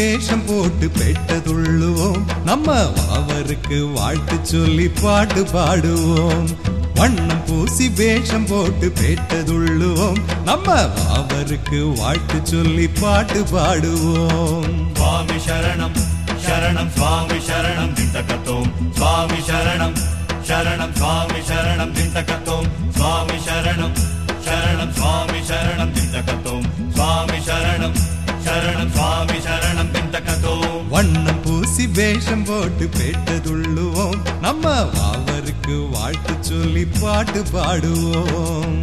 வேஷம் போட்டு பெட்டதுள்ளுவோம். நம்ம அவருக்கு வாழ்த்து சொல்லி பாட்டு பாடுவோம். வண்ணம் பூசி வேஷம் போட்டு பெட்டதுள்ளுவோம். நம்ம அவருக்கு வாழ்த்து சொல்லி பாட்டு பாடுவோம். சுவாமி சரணம் சரணம் சுவாமி சரணம் திண்டகத்தோம் சுவாமி சரணம் சரணம் சுவாமி சரணம் திண்டகத்தோம் சுவாமி சரணம் சரணம் சுவாமி வேஷம் போட்டு பெட்டதுள்ளுவோம் நம்ம அவருக்கு வாழ்த்து சொல்லி பாட்டு பாடுவோம்.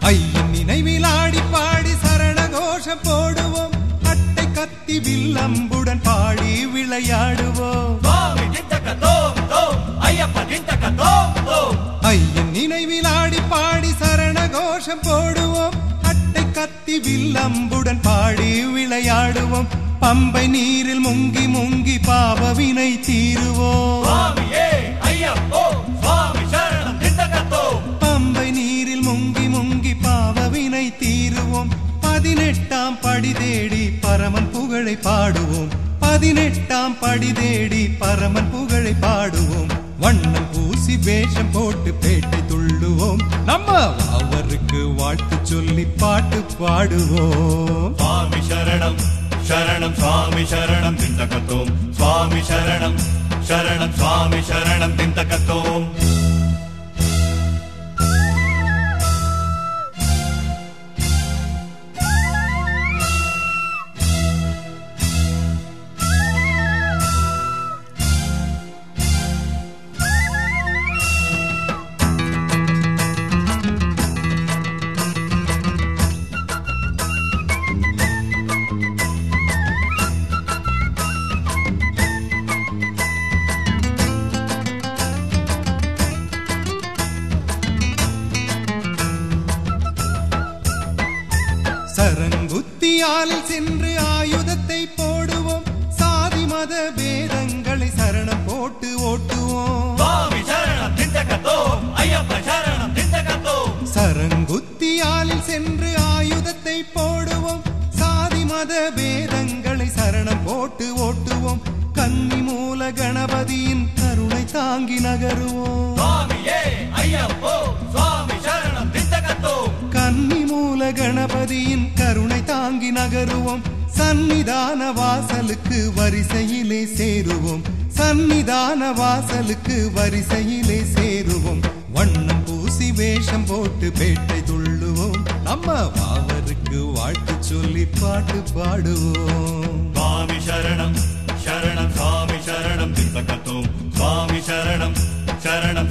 ஐயின் நினைவில் ஆடி பாடி சரண கோஷம் போடுவோம். அட்டை கத்தி வில்லம்புடன் பாடி விளையாடுவோம். ஐயன் நினைவில் ஆடி பாடி சரண கோஷம் போடுவோம். அட்டை கத்தி வில்லம்புடன் பாடி விளையாடுவோம். பம்பை நீரில் முங்கி முங்கி பாவவினை தீருவோம். ஐயப்போ. பதினெட்டாம் படி தேடி பரமன் புகழை பாடுவோம். பதினெட்டாம் படி தேடி பரமன் புகழை பாடுவோம். வண்ணம் பூசி வேஷம் போட்டு பேட்டை துள்ளுவோம். நம்ம அவருக்கு வாழ்த்து சொல்லி பாட்டு பாடுவோம். சுவாமி சரணம் சரணம் சுவாமி சரணம் திண்டகத்தோம். சுவாமி சரணம் சரணம் சுவாமி சரணம் திண்டகத்தோம். சரங்குத்தியால் சென்று ஆயுதத்தை போடுவோம். சாதி மத பேதங்களை சரணம் போட்டு ஓட்டுவோம். சரங்குத்தியால் சென்று ஆயுதத்தை போடுவோம். சாதி மத பேதங்களை சரணம் போட்டு ஓட்டுவோம். கன்னி மூல கணபதியின் கருணை தாங்கி நகருவோம். ஐயப்போ சன்னி மூல கணபதியின் கருணை தாங்கி நகருவோம். சன்னிதான வாசலுக்கு வரிசையிலே சேருவோம். சன்னிதான வாசலுக்கு வரிசையிலே சேருவோம். வண்ணம் பூசி வேஷம் போட்டு பேட்டை துள்ளுவோம். நம்ம பாவருக்கு வாழ்த்து சொல்லி பாட்டு பாடுவோம். சுவாமி சரணம் சரணம் சுவாமி சரணம் திண்டகத்தோம் சுவாமி சரணம் சரணம் சுவாமி சரணம்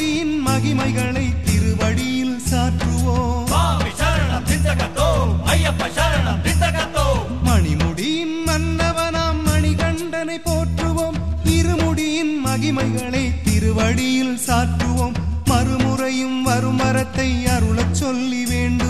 திருமுடியின் மகிமைகளை திருவடியில் சாற்றுவோம். மணிமுடியின் மன்னவனாம் மணிகண்டனை போற்றுவோம். இருமுடியின் மகிமைகளை திருவடியில் சாற்றுவோம். மறுமுறையும் வரும் வரத்தை அருளச் சொல்லி வேண்டுவோம்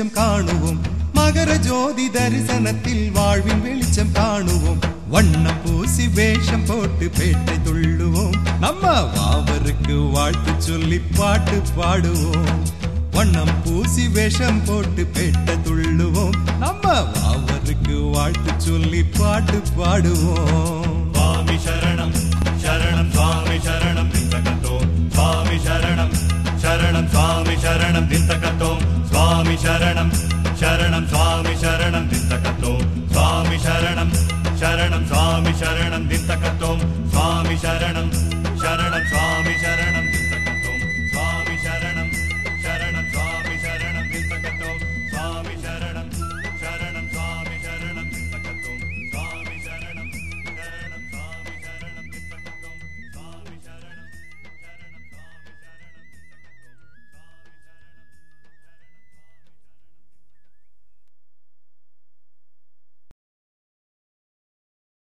வெளிச்சம் காணுவோம். மகர ஜோதி தரிசனத்தில் வாழ்வின் வெளிச்சம் காணுவோம். வண்ணம் பூசி வேஷம் போட்டு பேட்டை துள்ளுவோம். நம்ம வாவருக்கு வாழ்த்து சொல்லி பாட்டு பாடுவோம். வண்ணம் பூசி வேஷம் போட்டு பேட்டை துள்ளுவோம். நம்ம வாவருக்கு வாழ்த்து சொல்லி பாட்டு பாடுவோம். சுவாமி சரணம் சரணம் சுவாமி சரணம் திந்தகத்தோம் சுவாமி சரணம் சரணம் சுவாமி சரணம் திந்தகத்தோம் शरणं शरणं स्वामि शरणं दित्तकत्वं स्वामि शरणं शरणं स्वामि शरणं दित्तकत्वं स्वामि शरणं